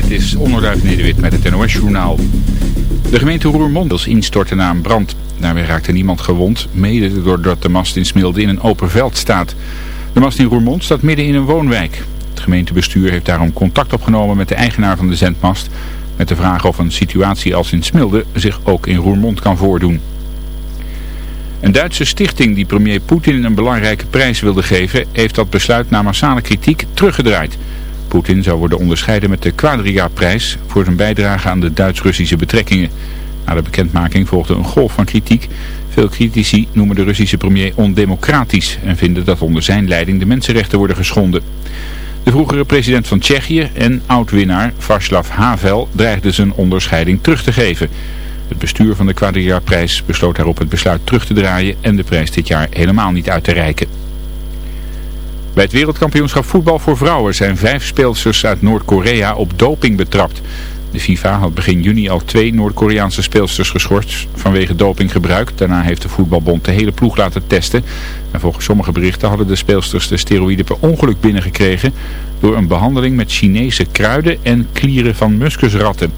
dit is Onderduif Nederwit met het NOS-journaal. De gemeente Roermond instorten na een brand. Daarbij raakte niemand gewond, mede doordat de mast in Smilde in een open veld staat. De mast in Roermond staat midden in een woonwijk. Het gemeentebestuur heeft daarom contact opgenomen met de eigenaar van de zendmast... met de vraag of een situatie als in Smilde zich ook in Roermond kan voordoen. Een Duitse stichting die premier Poetin een belangrijke prijs wilde geven... heeft dat besluit na massale kritiek teruggedraaid... Poetin zou worden onderscheiden met de Quadria-prijs voor zijn bijdrage aan de Duits-Russische betrekkingen. Na de bekendmaking volgde een golf van kritiek. Veel critici noemen de Russische premier ondemocratisch en vinden dat onder zijn leiding de mensenrechten worden geschonden. De vroegere president van Tsjechië en oud-winnaar Václav Havel dreigde zijn onderscheiding terug te geven. Het bestuur van de Quadria-prijs besloot daarop het besluit terug te draaien en de prijs dit jaar helemaal niet uit te reiken. Bij het wereldkampioenschap voetbal voor vrouwen zijn vijf speelsters uit Noord-Korea op doping betrapt. De FIFA had begin juni al twee Noord-Koreaanse speelsters geschorst vanwege dopinggebruik. Daarna heeft de voetbalbond de hele ploeg laten testen. En volgens sommige berichten hadden de speelsters de steroïden per ongeluk binnengekregen door een behandeling met Chinese kruiden en klieren van muskusratten.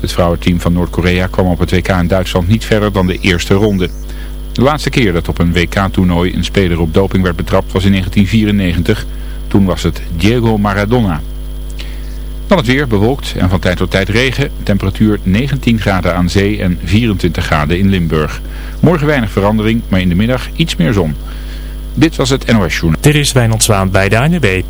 Het vrouwenteam van Noord-Korea kwam op het WK in Duitsland niet verder dan de eerste ronde. De laatste keer dat op een WK-toernooi een speler op doping werd betrapt was in 1994. Toen was het Diego Maradona. Dan het weer, bewolkt en van tijd tot tijd regen. Temperatuur 19 graden aan zee en 24 graden in Limburg. Morgen weinig verandering, maar in de middag iets meer zon. Dit was het NOS Journal. Dit is Wijnand Zwaan bij de ANWB.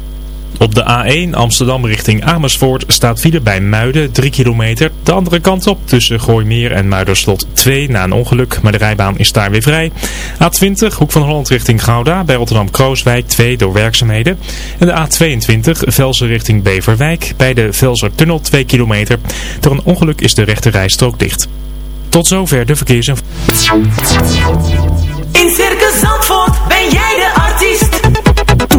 Op de A1 Amsterdam richting Amersfoort staat file bij Muiden 3 kilometer. De andere kant op tussen Gooimeer en Muiderslot 2 na een ongeluk, maar de rijbaan is daar weer vrij. A20 Hoek van Holland richting Gouda bij Rotterdam-Krooswijk 2 door werkzaamheden. En de A22 Velsen richting Beverwijk bij de Velsertunnel 2 kilometer. Door een ongeluk is de rechte rijstrook dicht. Tot zover de verkeersinformatie.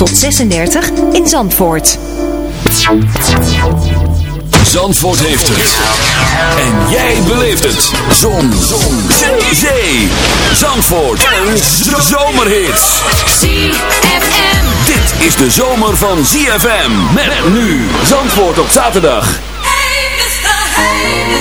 tot 36 in Zandvoort. Zandvoort heeft het. En jij beleeft het. Zon. Zon. Zee. Zee. Zandvoort. En zomerhits. ZFM. Dit is de zomer van ZFM. Met nu. Zandvoort op zaterdag. Hey,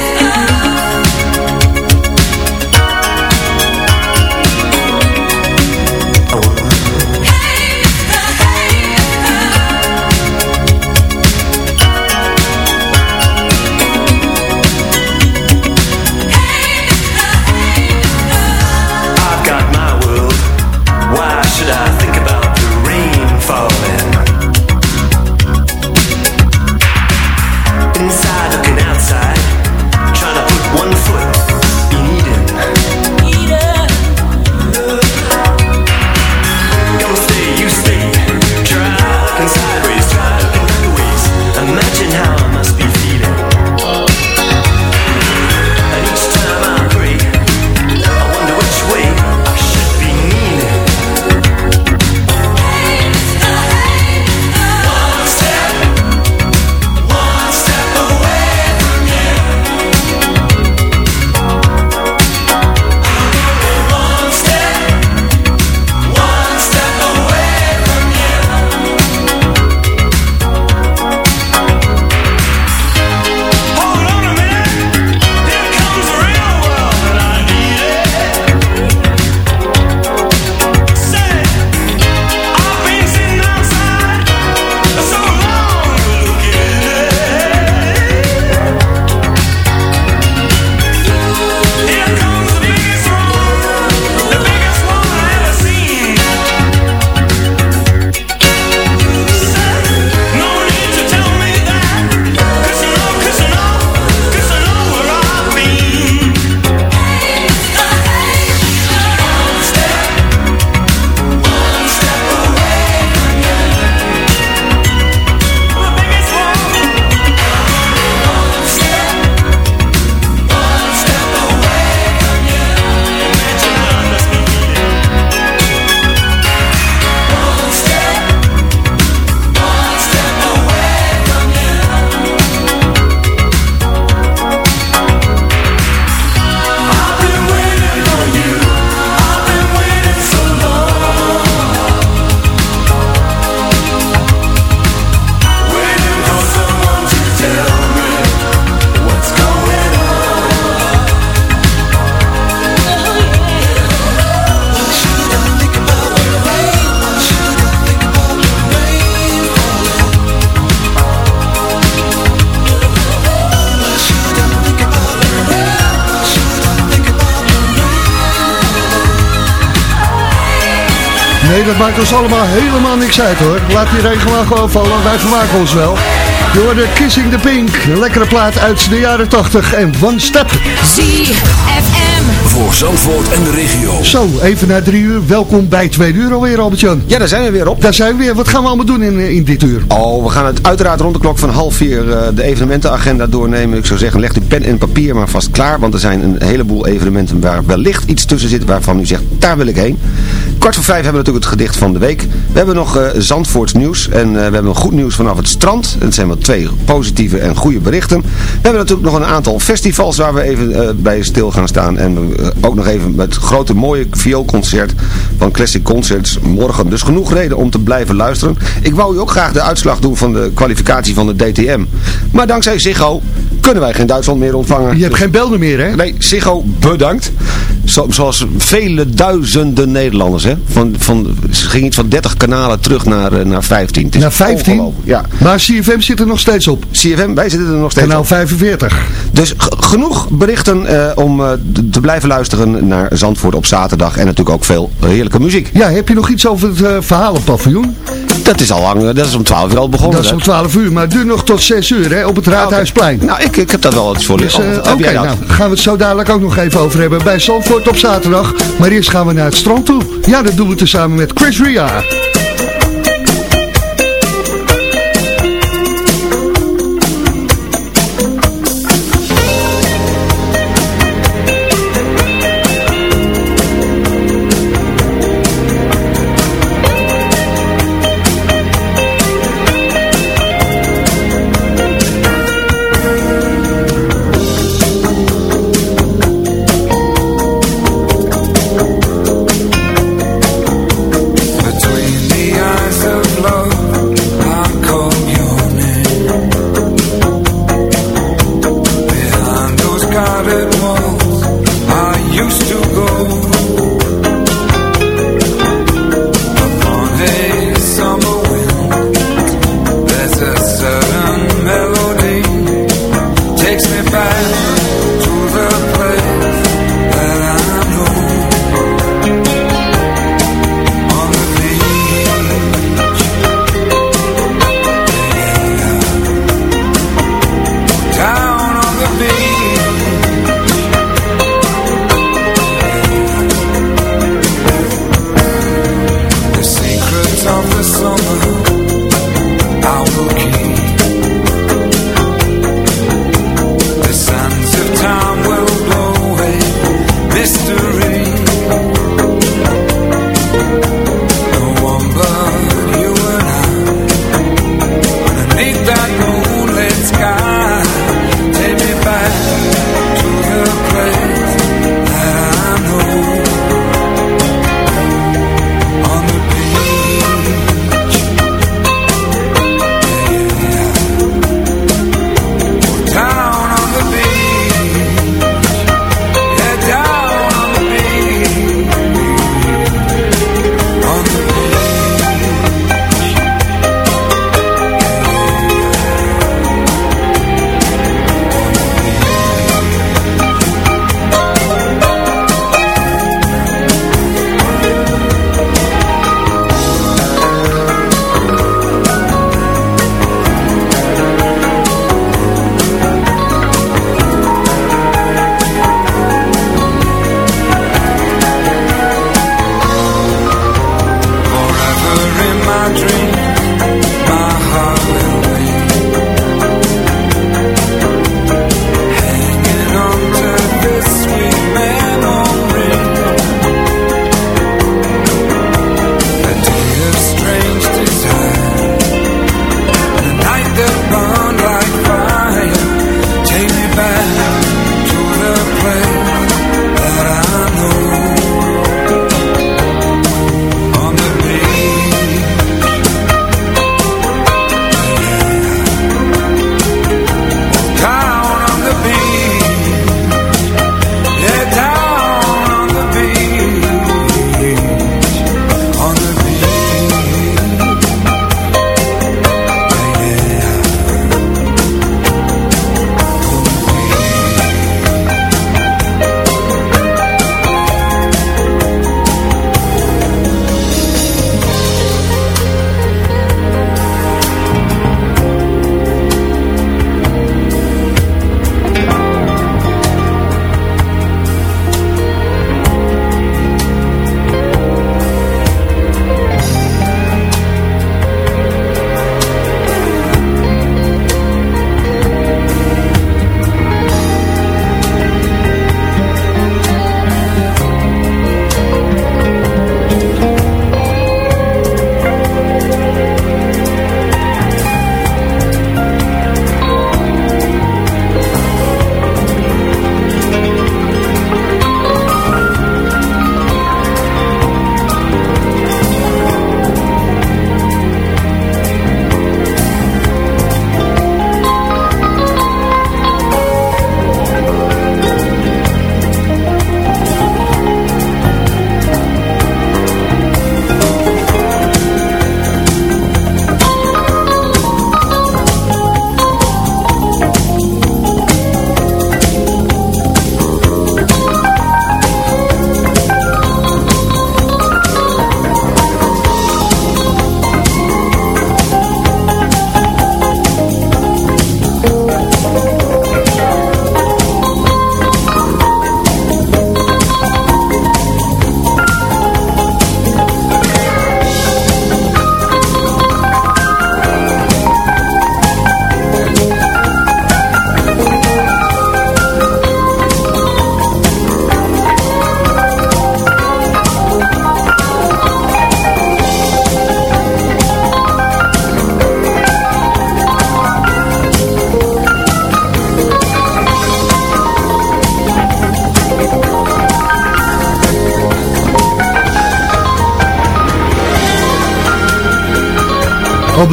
Laat die regen maar gewoon vallen, wij vermaken ons wel. Je hoorde Kissing the Pink, lekkere plaat uit de jaren 80 en One Step. ZFM. Voor Zandvoort en de regio. Zo, even na drie uur. Welkom bij twee uur alweer, Albert-Jan. Ja, daar zijn we weer op. Daar zijn we weer. Wat gaan we allemaal doen in, in dit uur? Oh, we gaan het uiteraard rond de klok van half vier uh, de evenementenagenda doornemen. Ik zou zeggen, leg uw pen en papier maar vast klaar. Want er zijn een heleboel evenementen waar wellicht iets tussen zit waarvan u zegt, daar wil ik heen. Kwart voor vijf hebben we natuurlijk het gedicht van de week. We hebben nog uh, Zandvoorts nieuws. En uh, we hebben goed nieuws vanaf het strand. Het zijn wel twee positieve en goede berichten. We hebben natuurlijk nog een aantal festivals waar we even bij stil gaan staan. En ook nog even met grote mooie vioolconcert van Classic Concerts morgen. Dus genoeg reden om te blijven luisteren. Ik wou u ook graag de uitslag doen van de kwalificatie van de DTM. Maar dankzij Ziggo kunnen wij geen Duitsland meer ontvangen. Je hebt geen belden meer, hè? Nee, Ziggo bedankt. Zo, zoals vele duizenden Nederlanders, hè. Van, van, ze ging iets van 30 kanalen terug naar, naar 15. Naar 15? Ja. Maar CFM zit er nog steeds op. CFM, wij zitten er nog steeds Kanaal op. 45. Dus genoeg berichten uh, om uh, te blijven luisteren naar Zandvoort op zaterdag. En natuurlijk ook veel heerlijke muziek. Ja, heb je nog iets over het uh, verhalenpaviljoen? Dat is al lang, dat is om 12 uur al begonnen. Dat is om 12 uur, maar het duurt nog tot 6 uur hè, op het Raadhuisplein. Nou, ik, ik heb daar wel iets voor dus, Oké, okay, nou gaan we het zo dadelijk ook nog even over hebben bij Zandvoort op zaterdag. Maar eerst gaan we naar het strand toe. Ja, dat doen we tezamen met Chris Ria.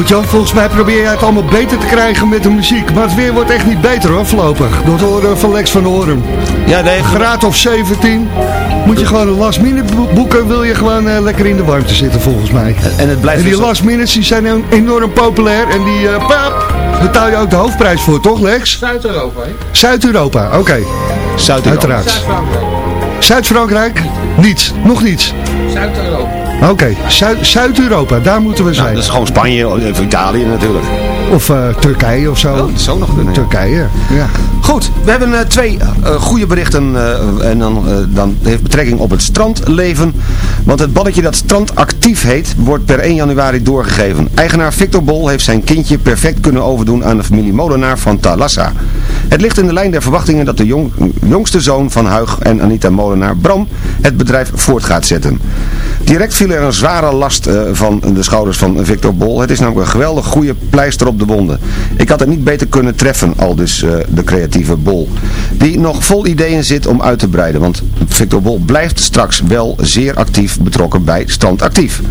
Albert-Jan, volgens mij probeer jij het allemaal beter te krijgen met de muziek. Maar het weer wordt echt niet beter hoor, voorlopig. Door het horen van Lex van Oren. Ja, nee. Graad of 17. Moet je gewoon een last minute boeken, wil je gewoon uh, lekker in de warmte zitten volgens mij. En, het blijft en die dus- last minutes die zijn enorm populair. En die, uh, pap, betaal je ook de hoofdprijs voor, toch Lex? Zuid-Europa, hè? Zuid-Europa, oké. Okay. Zuid-Europa. Uiteraard. Zuid-Frankrijk? Niets, nog niets. Oké, okay. Zuid-Europa, daar moeten we zijn. Nou, dat is gewoon Spanje of Italië natuurlijk. Of uh, Turkije of zo. Oh, dat zou nog kunnen. Turkije, ja. Goed, we hebben uh, twee uh, goede berichten en dan, dan heeft betrekking op het strandleven. Want het balletje dat strandactief heet, wordt per 1 januari doorgegeven. Eigenaar Victor Bol heeft zijn kindje perfect kunnen overdoen aan de familie Molenaar van Talassa. Het ligt in de lijn der verwachtingen dat de jong, jongste zoon van Huig en Anita Molenaar, Bram, het bedrijf voort gaat zetten. Direct viel er een zware last uh, van de schouders van Victor Bol. Het is namelijk een geweldig goede pleister op de wonden. Ik had het niet beter kunnen treffen, al dus uh, de creatieve Bol. Die nog vol ideeën zit om uit te breiden. Want Victor Bol blijft straks wel zeer actief betrokken bij Strandactief.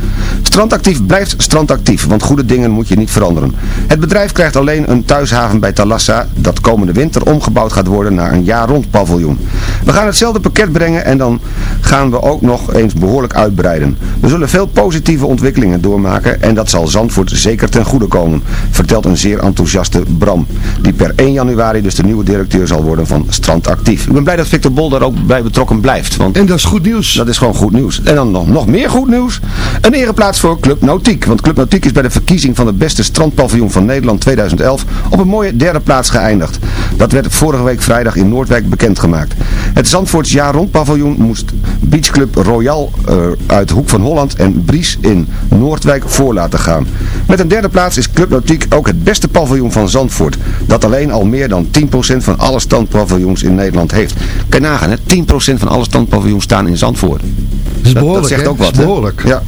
Strandactief blijft strandactief, want goede dingen moet je niet veranderen. Het bedrijf krijgt alleen een thuishaven bij Talassa, dat komende winter omgebouwd gaat worden naar een jaar rond paviljoen. We gaan hetzelfde pakket brengen en dan gaan we ook nog eens behoorlijk uitbreiden. We zullen veel positieve ontwikkelingen doormaken en dat zal Zandvoort zeker ten goede komen, vertelt een zeer enthousiaste Bram, die per 1 januari dus de nieuwe directeur zal worden van Strandactief. Ik ben blij dat Victor Bol daar ook bij betrokken blijft. Want en dat is goed nieuws. Dat is gewoon goed nieuws. En dan nog, nog meer goed nieuws. Een ereplaats voor Club Nautiek. Want Club Nautiek is bij de verkiezing van de beste strandpaviljoen van Nederland 2011 op een mooie derde plaats geëindigd. Dat werd vorige week vrijdag in Noordwijk bekendgemaakt. Het Zandvoorts jaar rond paviljoen moest Beachclub Royal uh, uit Hoek van Holland en Bries in Noordwijk voor laten gaan. Met een derde plaats is Club Nautiek ook het beste paviljoen van Zandvoort. Dat alleen al meer dan 10% van alle strandpaviljoens in Nederland heeft. Kan nagaan, hè? 10% van alle strandpaviljoens staan in Zandvoort. Dat, is behoorlijk, dat zegt ook wat. Dat behoorlijk. Ja.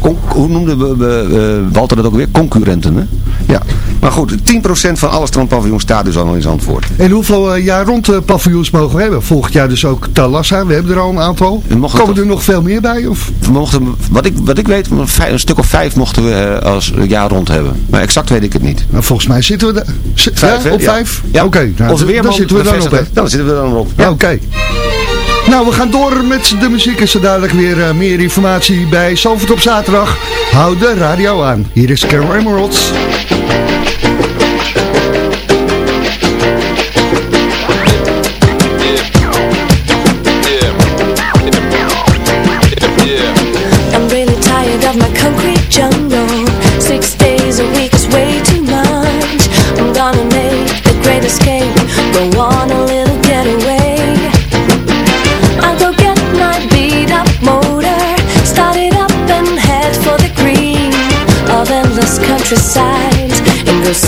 Con hoe noemde we, we, uh, Walter dat ook weer? Concurrenten, hè? Ja. Maar goed, 10% van alle strandpaviljoens staat dus al in Zandvoort. En hoeveel uh, jaar rond uh, paviljoens mogen we hebben? Volgend jaar dus ook Talassa. We hebben er al een aantal. Komen er nog veel meer bij? Of? We mochten, wat, ik, wat ik weet, een stuk of vijf mochten we als jaar rond hebben. Maar exact weet ik het niet. Nou, volgens mij zitten we er. Vijf, ja, op ja. vijf? Ja. Oké, okay, nou, dan zitten we dan op. Dan zitten we dan op. Ja. Oké. Okay. Nou, we gaan door met de muziek. Is er dadelijk weer uh, meer informatie bij Zalvoort op zaterdag. Hou de radio aan. Hier is Carol Emeralds.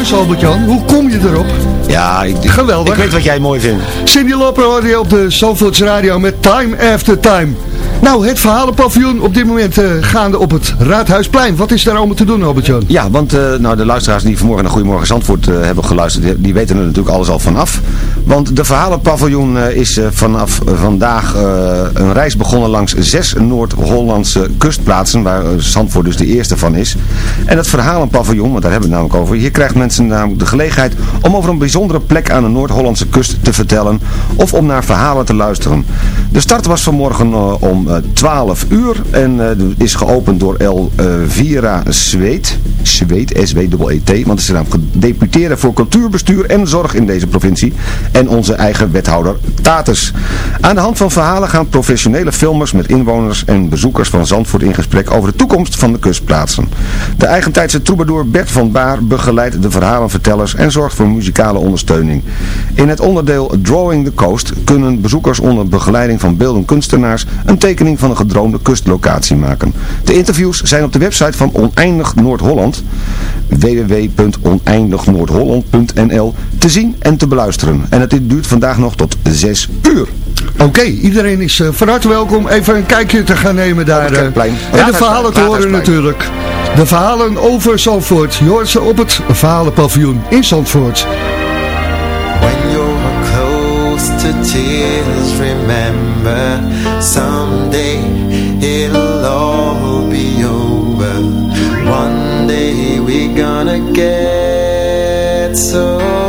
Keuze, Albert-Jan. Hoe kom je erop? Ja, ik, Geweldig. Ik weet wat jij mooi vindt. Cindy Loper hoorde je op de Zandvoorts Radio met Time After Time. Nou, het verhalenpaviljoen op dit moment eh, gaande op het Raadhuisplein. Wat is daar allemaal te doen, Albert-Jan? Ja, want eh, nou, de luisteraars die vanmorgen naar Goedemorgen Zandvoort eh, hebben geluisterd, die, die weten er natuurlijk alles al vanaf. Want de verhalenpaviljoen eh, is eh, vanaf eh, vandaag een reis begonnen langs zes Noord-Hollandse kustplaatsen, waar Zandvoort dus de eerste van is. En het verhalenpaviljoen, want daar hebben we het namelijk over, hier krijgt mensen namelijk de gelegenheid om over een bijzondere plek aan de Noord-Hollandse kust te vertellen of om naar verhalen te luisteren. De start was vanmorgen om eh, 12 uur en is geopend door Elvira Zweet. Zweet, S-W-E-T, want ze is namelijk gedeputeerde voor cultuurbestuur en zorg in deze provincie. Onze eigen wethouder Tatus. Aan de hand van verhalen gaan professionele filmers met inwoners en bezoekers van Zandvoort in gesprek over de toekomst van de kustplaatsen. De eigentijdse troubadour Bert van Baar begeleidt de verhalenvertellers en zorgt voor muzikale ondersteuning. In het onderdeel Drawing the Coast kunnen bezoekers onder begeleiding van beeldend kunstenaars een tekening van een gedroomde kustlocatie maken. De interviews zijn op de website van Oneindig Noord-Holland www.oneindignoordholland.nl te zien en te beluisteren. En het duurt vandaag nog tot 6 uur. Oké, iedereen is uh, van harte welkom even een kijkje te gaan nemen daar. Uh, en de verhalen te horen natuurlijk. De verhalen over Zandvoort. Je hoort ze op het verhalenpaviljoen in Zandvoort. When you're close to tears, remember someday it'll all be over. One day we're gonna get so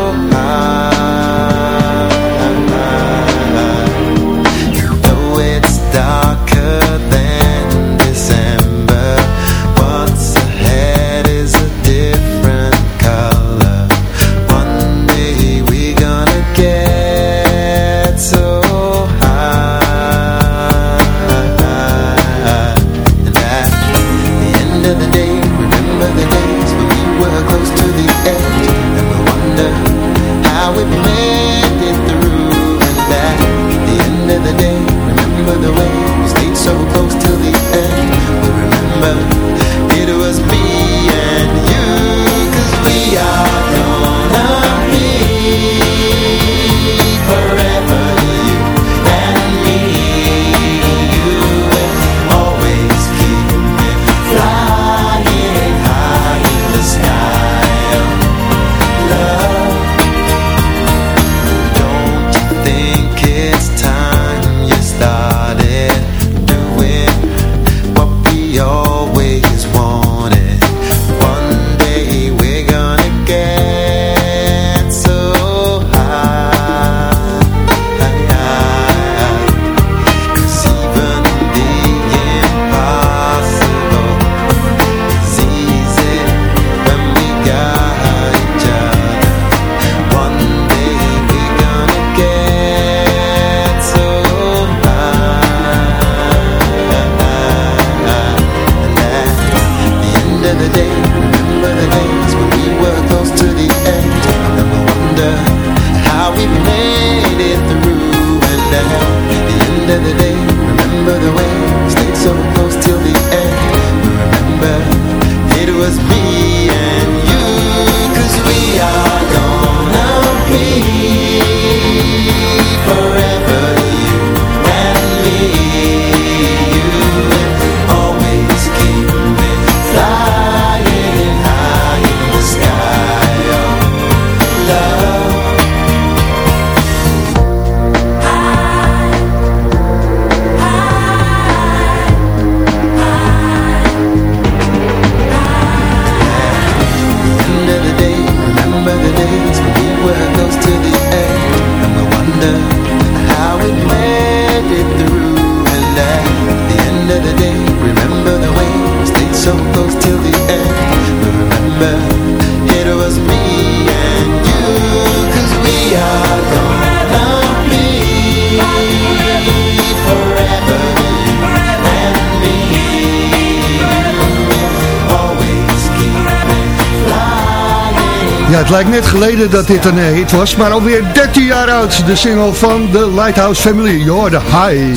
lijkt net geleden dat dit een eh, hit was, maar alweer 13 jaar oud. De single van de Lighthouse Family, the High.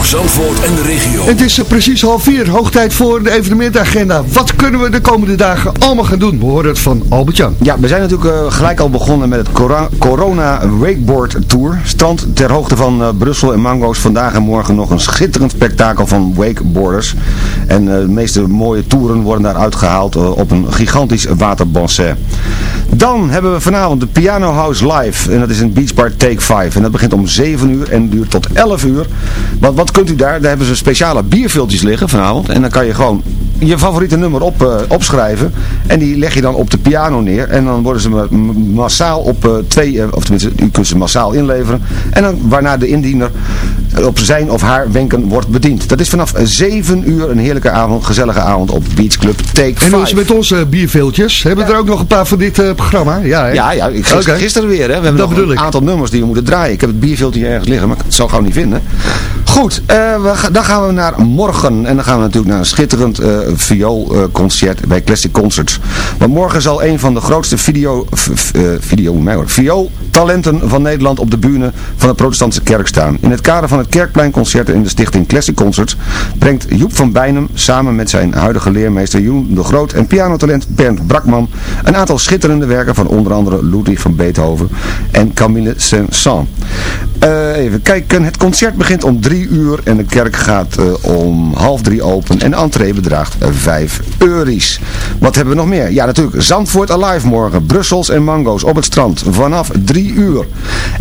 Voor Zandvoort en de regio. Het is eh, precies half vier, hoog tijd voor de evenementagenda. Wat kunnen we de komende dagen allemaal gaan doen? We horen het van Albert-Jan. Ja, we zijn natuurlijk eh, gelijk al begonnen met het Cora- Corona Wakeboard Tour. Strand ter hoogte van eh, Brussel en Mango's. Vandaag en morgen nog een schitterend spektakel van wakeboarders. En de meeste mooie toeren worden daar uitgehaald eh, op een gigantisch waterbassin. Dan hebben we vanavond de Piano House Live. En dat is in Beach Bar Take 5. En dat begint om 7 uur en duurt tot 11 uur. Wat, wat kunt u daar? Daar hebben ze speciale bierviltjes liggen vanavond. En dan kan je gewoon je favoriete nummer op, eh, opschrijven. En die leg je dan op de piano neer. En dan worden ze massaal op eh, twee, eh, of tenminste, u kunt ze massaal inleveren. En dan waarna de indiener op zijn of haar wenken wordt bediend. Dat is vanaf 7 uur een heerlijke avond, gezellige avond op Beach Club Take 5. En hoe is het met onze bierveeltjes? Hebben we er ook nog een paar van dit programma? Ja, hè? Ja, ja ik, gisteren, Oké. gisteren weer. Hè. We hebben Dat nog een ik. aantal nummers die we moeten draaien. Ik heb het bierveeltje ergens liggen, maar ik zal het gauw niet vinden. Goed, eh, dan gaan we naar morgen. En dan gaan we natuurlijk naar een schitterend eh vioolconcert bij Classic Concerts. Want morgen zal een van de grootste video, eh, video, hoor, viooltalenten van Nederland op de bühne van de protestantse kerk staan. In het kader van het Kerkpleinconcert in de stichting Classic Concerts brengt Joep van Bijnem samen met zijn huidige leermeester Joen de Groot en pianotalent Bernd Brakman een aantal schitterende werken van onder andere Ludwig van Beethoven en Camille Saint-Saëns. Eh, even kijken, het concert begint om drie uur en de kerk gaat eh, om half drie open en de entree bedraagt eh, vijf euro's. Wat hebben we nog meer? Ja natuurlijk, Zandvoort Alive morgen, Brussels en Mango's op het strand vanaf drie uur.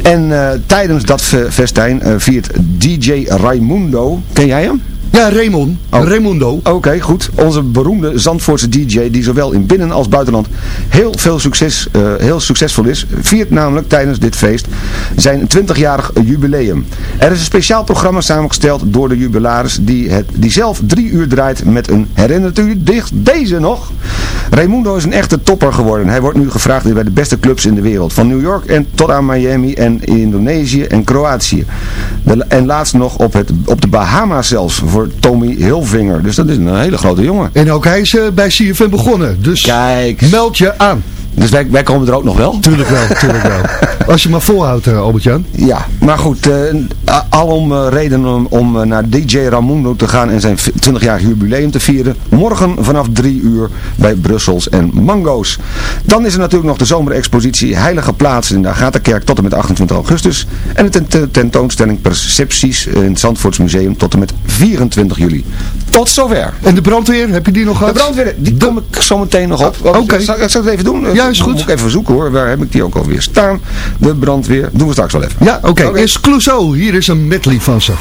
En tijdens dat fe- festijn viert DJ Raimundo, ken jij hem? Ja, Raymond. Raimundo. Oké, goed. Onze beroemde Zandvoortse DJ, die zowel in binnen- als buitenland heel veel succes, eh, heel succesvol is, viert namelijk tijdens dit feest zijn 20-jarig jubileum. Er is een speciaal programma samengesteld door de jubilaris die, het, die zelf drie uur draait met een, herinnert u dicht deze nog? Raimundo is een echte topper geworden. Hij wordt nu gevraagd bij de beste clubs in de wereld. Van New York en tot aan Miami en Indonesië en Kroatië. De- en laatst nog op, het, op de Bahama's zelfs voor Tommy Hilfinger. Dus dat is een hele grote jongen. En ook hij is eh, bij CFM begonnen. Dus Kijk. meld je aan. Dus wij, wij komen er ook nog wel. Tuurlijk wel, tuurlijk wel. Als je maar volhoudt, eh, Albert-Jan. Ja, maar goed, eh, alom eh, redenen om, om naar DJ Ramundo te gaan en zijn 20-jarig jubileum te vieren. Morgen vanaf 3 uur bij Brussels en Mango's. Dan is er natuurlijk nog de zomerexpositie Heilige Plaatsen in de Agatha-kerk tot en met 28 augustus. En de tent- tentoonstelling Percepties in het Zandvoortsmuseum tot en met 24 juli. Tot zover. En de brandweer, heb je die nog De gehad? brandweer, die kom ik zo meteen nog op. Oké. Zal, zal ik het even doen? Ja, is goed. Moet ik even zoeken hoor. Waar heb ik die ook alweer staan? De brandweer. Doen we straks wel even. Ja, oké. Eerst Clouseau. Hier is een medley van ze.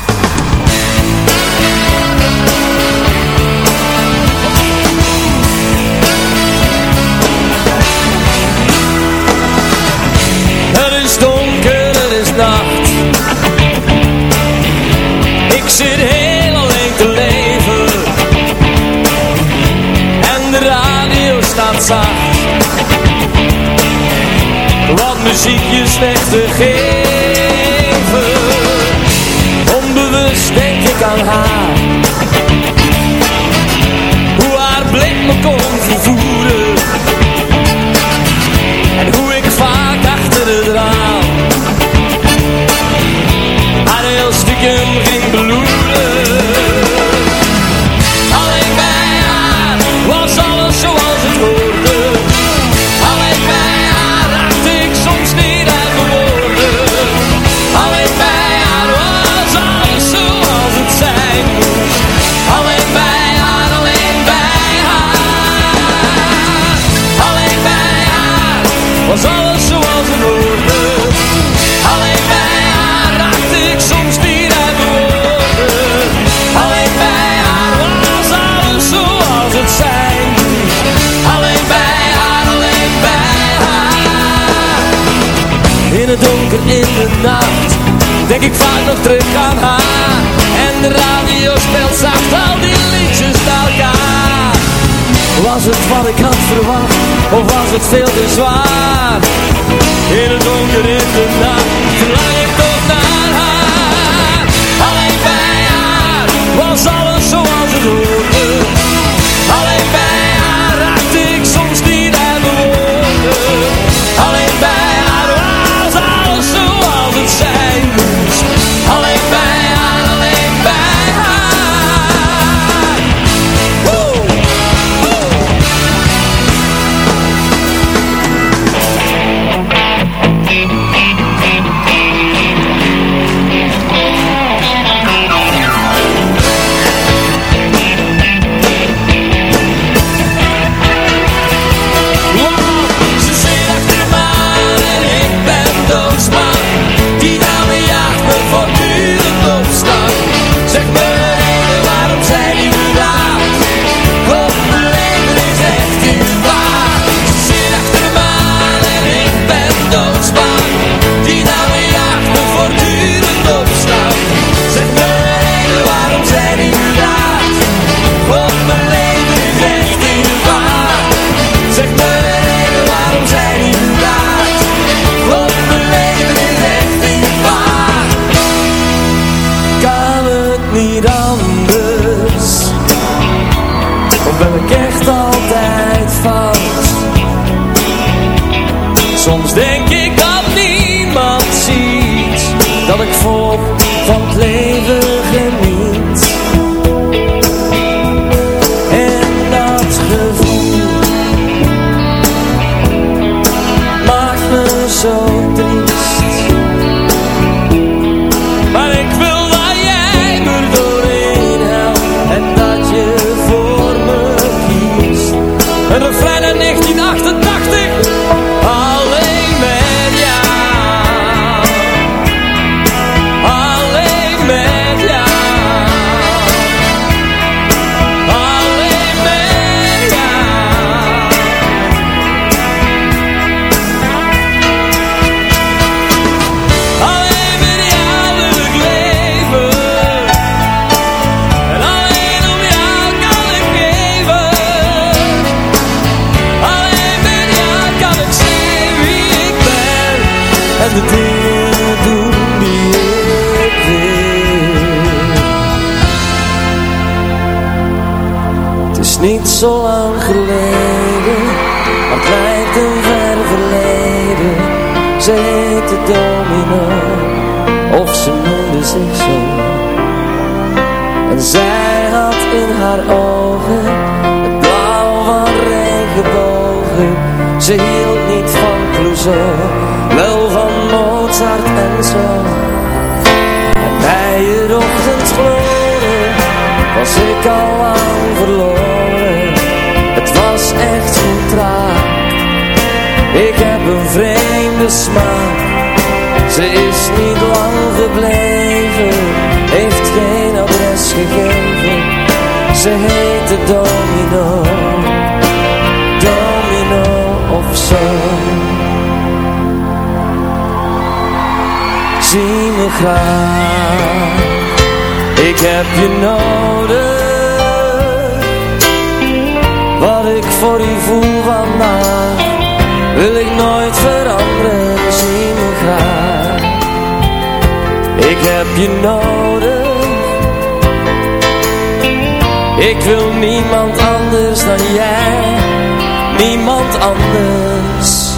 Wat muziekjes weg te geven. Onbewust denk ik aan haar. Hoe haar blik me kon vervoeren. Donker in de nacht Denk ik vaak nog terug aan haar En de radio speelt zacht al die liedjes naar elkaar was het wat ik had verwacht, of was het veel te zwaar? In het donker in de nacht, verlang ik toch naar haar. Alleen bij haar was alles zoals het hoorde. Alleen bij haar raakte ik soms niet uit mijn niet niet zo lang geleden Maar het lijkt een ver verleden. Ze heette Domino Of ze noemde zich zo. En zij had in haar ogen Het blauw van regenbogen. Ze hield niet van Clouseau Ze is niet lang gebleven Heeft geen adres gegeven. Ze heette Domino Domino of zo. Zie me graag Ik heb je nodig. Wat ik voor u voel vandaag Ik heb je nodig. Ik wil niemand anders dan jij, niemand anders.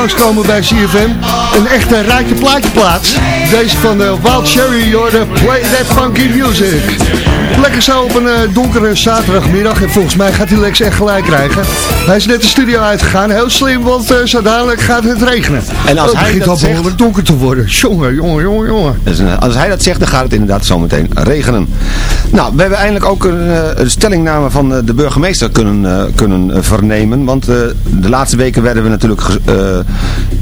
Langskomen bij CFM. Een echte raadje plaatje plaats. Deze van uh, Wild Cherry, hoorde Play That Funky Music. Lekker zo op een uh, donkere zaterdagmiddag. En volgens mij gaat hij Lex echt gelijk krijgen. Hij is net de studio uitgegaan. Heel slim, want zo dadelijk gaat het regenen. En als hij begint dat al zegt... behoorlijk donker te worden. Jongen, jongen, jongen, jongen. Dus, als hij dat zegt, dan gaat het inderdaad zometeen regenen. Nou, we hebben eindelijk ook een, een stellingname van de burgemeester kunnen, kunnen vernemen. Want de laatste weken werden we natuurlijk uh,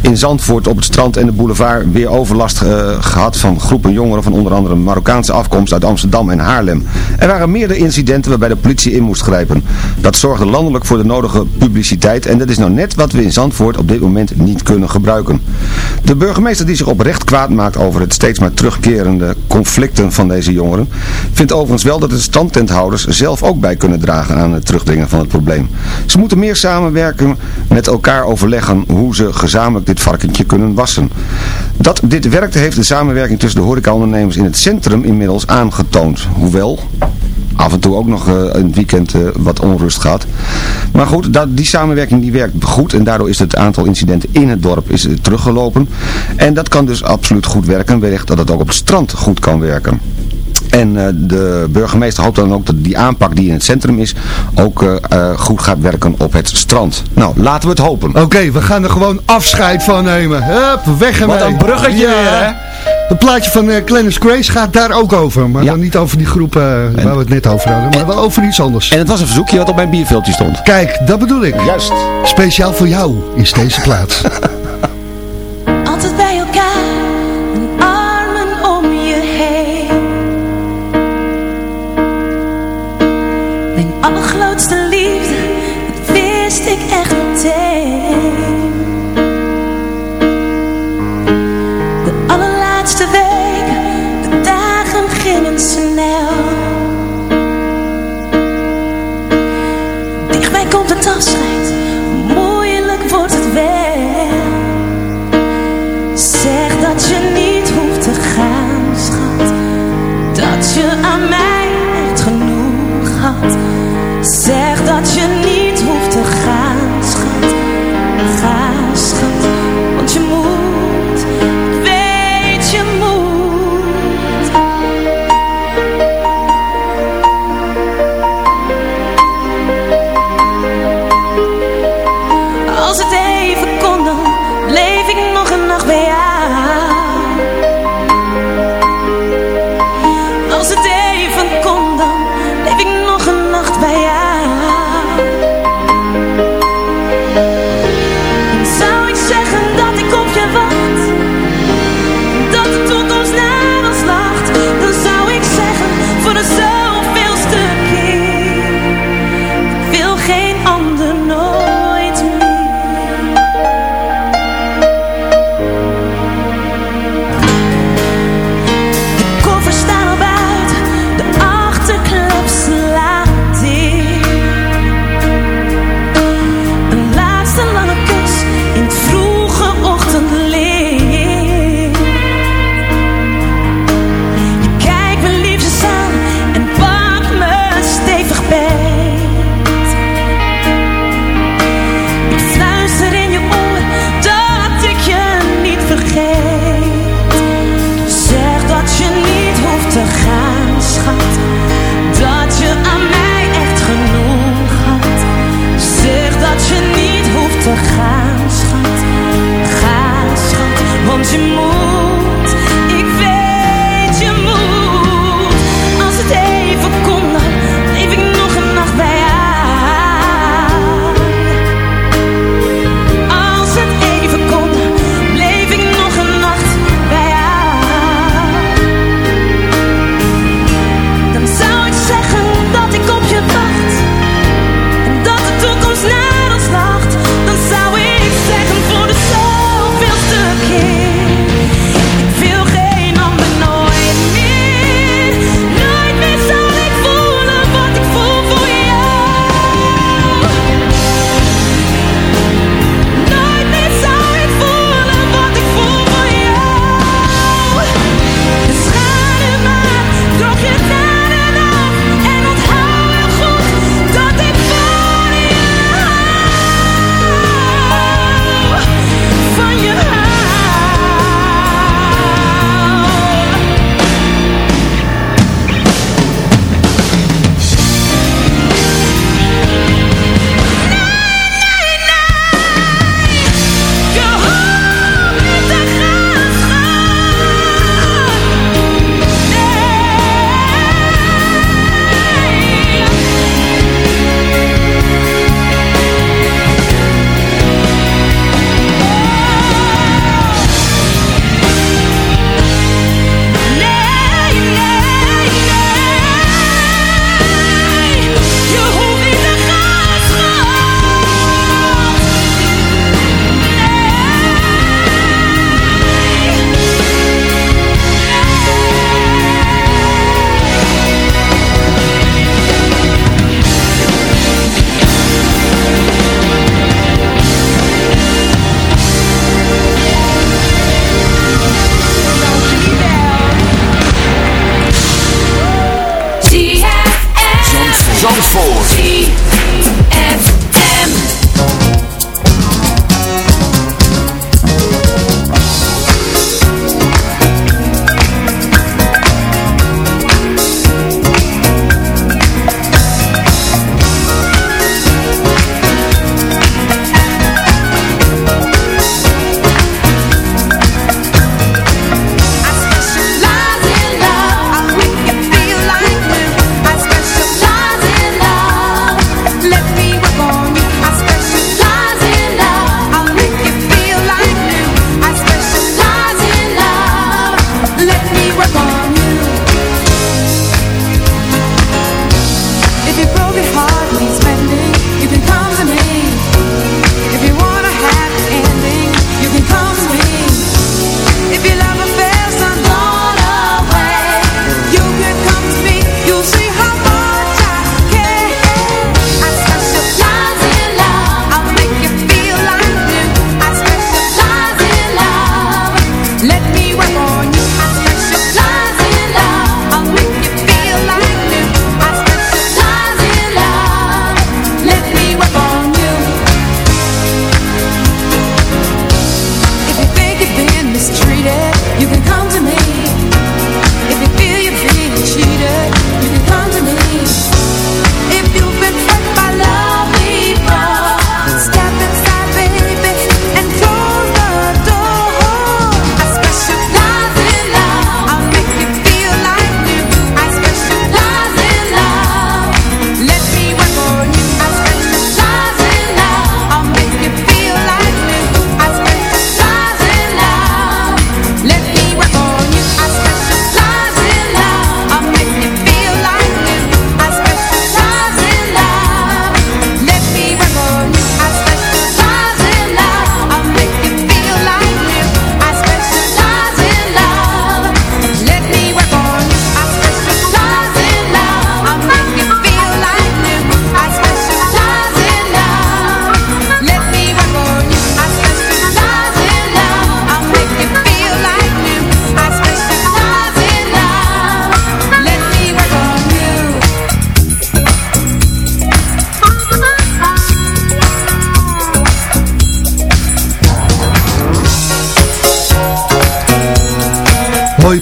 in Zandvoort op het strand en de boulevard weer overlast uh, gehad van groepen jongeren van onder andere Marokkaanse afkomst uit Amsterdam en Haarlem. Er waren meerdere incidenten waarbij de politie in moest grijpen. Dat zorgde landelijk voor de nodige publiciteit en dat is nou net wat we in Zandvoort op dit moment niet kunnen gebruiken. De burgemeester die zich oprecht kwaad maakt over het steeds maar terugkerende conflicten van deze jongeren, vindt overigens wel dat de strandtenthouders zelf ook bij kunnen dragen aan het terugdringen van het probleem. Ze moeten meer samenwerken met elkaar overleggen hoe ze gezamenlijk dit varkentje kunnen wassen. Dat dit werkt heeft de samenwerking tussen de horecaondernemers in het centrum inmiddels aangetoond. Hoewel af en toe ook nog uh, een weekend uh, wat onrust gaat. Maar goed, dat, die samenwerking die werkt goed en daardoor is het aantal incidenten in het dorp is, uh, teruggelopen. En dat kan dus absoluut goed werken. Wellicht dat het ook op het strand goed kan werken. En uh, de burgemeester hoopt dan ook dat die aanpak die in het centrum is ook uh, uh, goed gaat werken op het strand. Nou, laten we het hopen. Oké, okay, we gaan er gewoon afscheid van nemen. Hup, weg ermee. Wat een bruggetje ja. weer, hè? Het plaatje van uh, Grace gaat daar ook over. Maar ja. dan niet over die groep uh, waar we het net over hadden. Maar wel over iets anders. En het was een verzoekje wat op mijn bierveeltje stond. Kijk, dat bedoel ik. Juist. Speciaal voor jou is deze plaats. het moeilijk wordt het wel. Zeg dat je niet hoeft te gaan, schat. Dat je aan mij echt genoeg had. Zeg dat je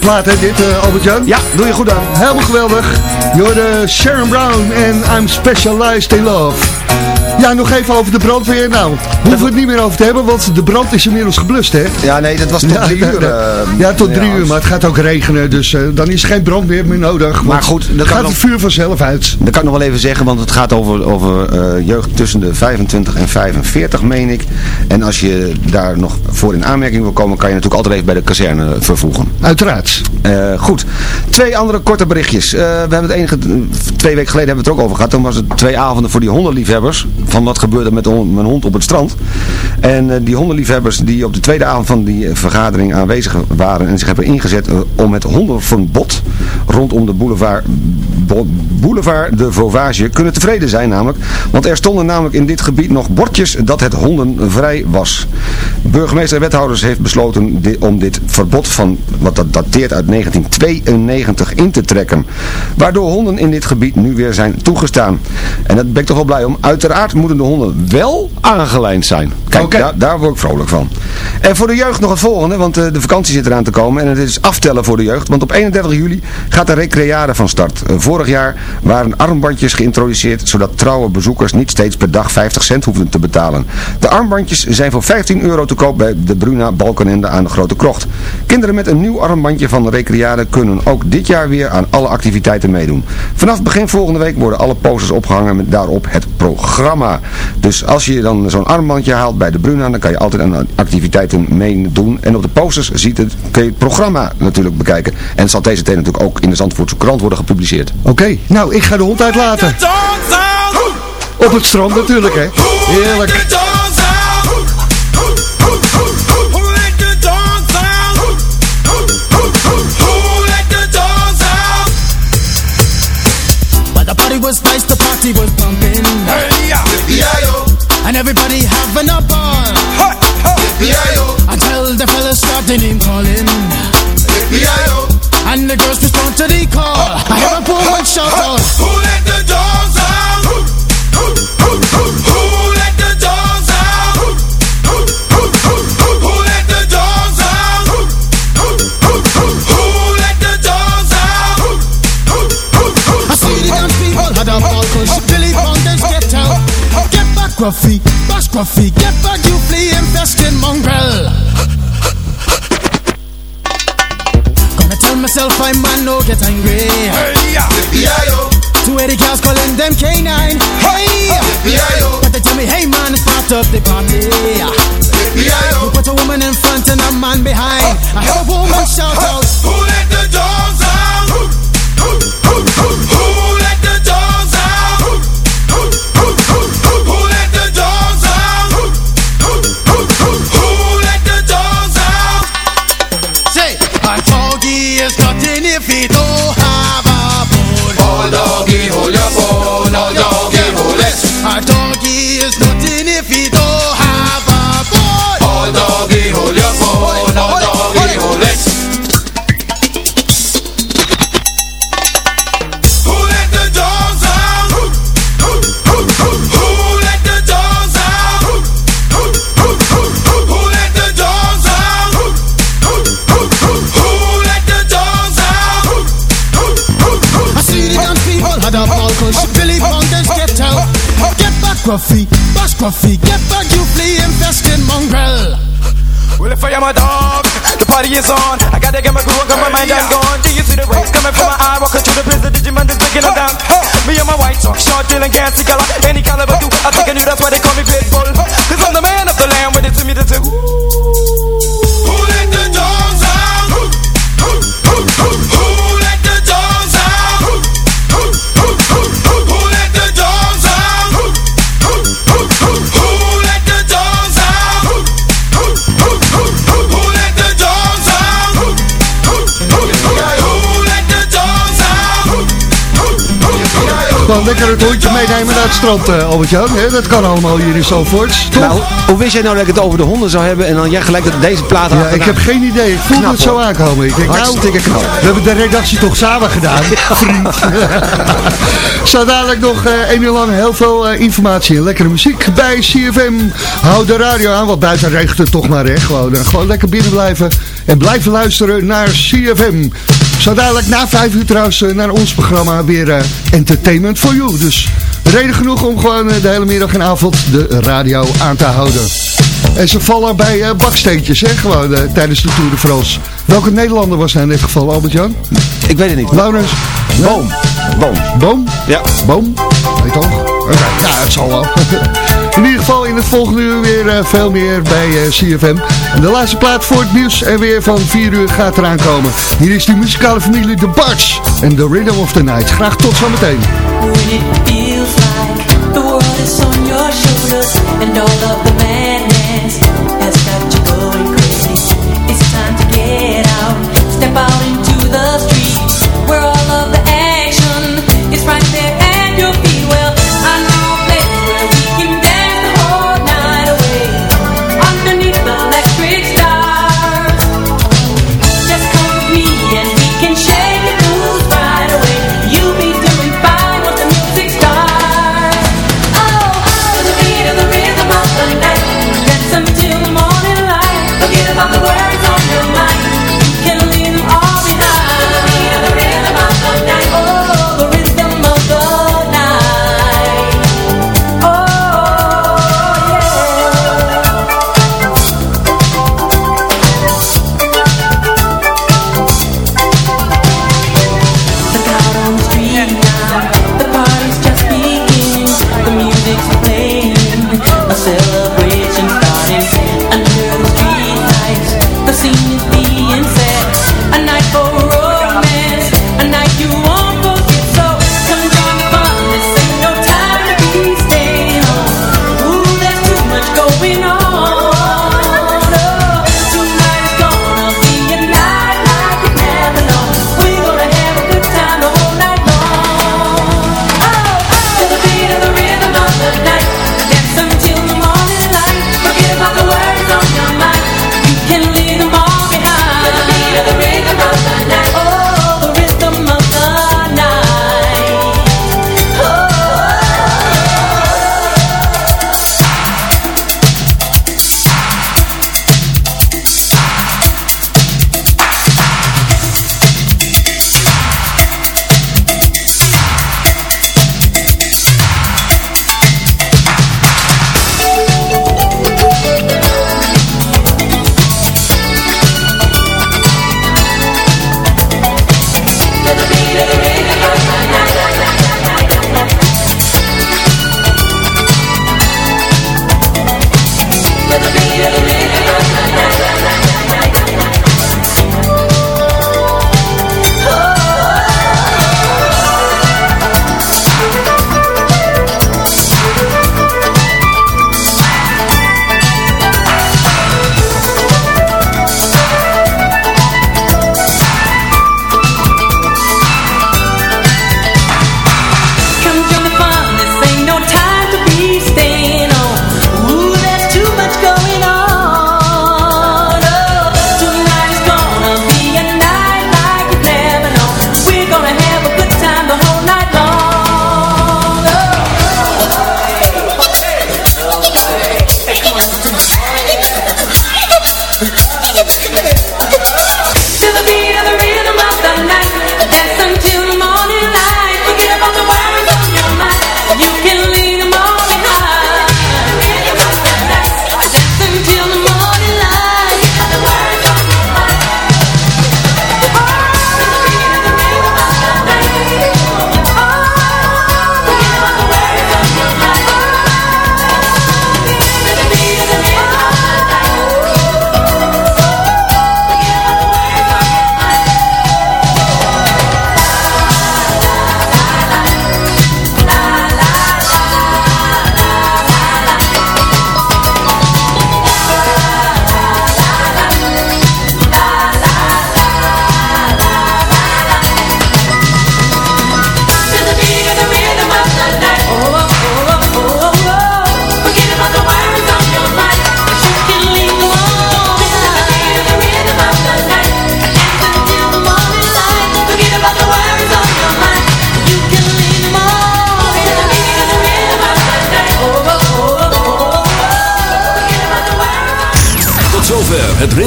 plaat hè, dit uh, Albert-Jan? Ja, doe je goed aan. Helemaal geweldig. Jorde Sharon Brown en I'm Specialized in Love. Ja, nog even over de brandweer. Nou, hoeven we het niet meer over te hebben, want de brand is inmiddels geblust, hè? Ja, nee, dat was tot Ja, drie uur. ja. eh, Ja, tot drie ja. uur, maar het gaat ook regenen, dus eh, dan is er geen brandweer meer nodig. Maar goed, dat dan gaat nog- het vuur vanzelf uit. Dat kan ik nog wel even zeggen, want het gaat over, over eh, jeugd tussen de 25 en 45, meen ik. En als je daar nog voor in aanmerking wil komen, kan je natuurlijk altijd even bij de kazerne vervoegen. Uiteraard. Eh, goed. Twee andere korte berichtjes. Eh, we hebben het enige, twee weken geleden hebben we het er ook over gehad. Toen was het twee avonden voor die hondenliefhebbers. Van wat gebeurde met mijn hond op het strand. En eh, die hondenliefhebbers die op de tweede avond van die vergadering aanwezig waren en zich hebben ingezet om het hondenverbod rondom de boulevard, Bo- boulevard de Vauvage kunnen tevreden zijn namelijk. Want er stonden namelijk in dit gebied nog bordjes dat het hondenvrij was. Burgemeester en wethouders heeft besloten om dit verbod van, wat dat dateert uit 1992, in te trekken. Waardoor honden in dit gebied nu weer zijn toegestaan. En dat ben ik toch wel blij om. Uiteraard moeten de honden wel aangelijnd zijn. Kijk, daar, daar word ik vrolijk van. En voor de jeugd nog het volgende, want eh, de vakantie zit eraan te komen. En het is aftellen voor de jeugd, want op 31 juli gaat de Recreade van start. Eh, vorig jaar waren armbandjes geïntroduceerd, zodat trouwe bezoekers niet steeds per dag 50 cent hoefden te betalen. De armbandjes zijn voor 15 euro te koop bij de Bruna Balkenende aan de Grote Krocht. Kinderen met een nieuw armbandje van de Recreade kunnen ook dit jaar weer aan alle activiteiten meedoen. Vanaf begin volgende week worden alle posters opgehangen met daarop het programma. Dus als je dan zo'n armbandje haalt bij de Bruna, dan kan je altijd aan activiteiten meedoen. En op de posters ziet het, kun je het programma natuurlijk bekijken. En zal deze tijd natuurlijk ook in de Zandvoortse krant worden gepubliceerd. Oké, nou, ik ga de hond uitlaten. Op het strand natuurlijk, hè. Heerlijk. But the party was nice, the party was pumping. Hey, yeah. And everybody having a ball. Until the fellas started name calling. And the girls respond to the call I haven't put one shot on Who let the dogs out? Who, who, who, who, who let the dogs out? Who, let the dogs out? Who, let the dogs out? I see the damn people had a ball Cause Billy Fountains get out Get back, Gruffy, bash Graffiti. Get back, you flea infested mongrel Gonna tell myself man no get angry. Hey, yeah. Two eighty cars calling them K9. Hey, but they tell me, hey man, start up the party. You put a woman in front and a man behind. I hear a woman shout out, Who let the dogs out? Who, who, who, who, who Despacito Gruffy, bash Gruffy, get back, you flea infested mongrel. Well, if I am a dog, the party is on. I gotta get my groove on, my mind I'm gone. Do you see the rays coming from my eye? Walking through the prison, Digimon is breaking down. Me and my white talk, short, dealing, gassy color. Any caliber do. I think I knew that's why they call me Pitbull. Cause I'm the man of the Gewoon lekker het hondje meenemen naar het strand, eh, Albert-Jan. hè? Dat kan allemaal hier in Zandvoort. Toch? Nou, hoe wist jij nou dat ik het over de honden zou hebben en dan jij gelijk dat deze plaat Ja, had ik heb geen idee. Ik voelde het zo aankomen. Ik denk, nou, knap. we hebben de redactie toch samen gedaan, vriend. Zo dadelijk nog eh een uur lang heel veel eh, informatie en lekkere muziek bij CFM. Hou de radio aan, want buiten regent het toch maar, hè. Gewoon, gewoon lekker binnen blijven en blijven luisteren naar CFM. Zo dadelijk na vijf uur trouwens eh, naar ons programma weer eh, Entertainment for You. Dus reden genoeg om gewoon eh, de hele middag en avond de radio aan te houden. En ze vallen bij baksteentjes, hè, gewoon tijdens de Tour de France. Welke Nederlander was nou in dit geval, Albert-Jan? Ik weet het niet. Laurens? Boom. Boom. Boom? Ja. Boom? Weet toch? Nou, het zal wel. In ieder geval in het volgende uur weer eh, veel meer bij eh, CFM. En de laatste plaat voor het nieuws en weer van 4 uur gaat eraan komen. Hier is die muzikale familie The Barts en The Rhythm of the Night. Graag tot zometeen.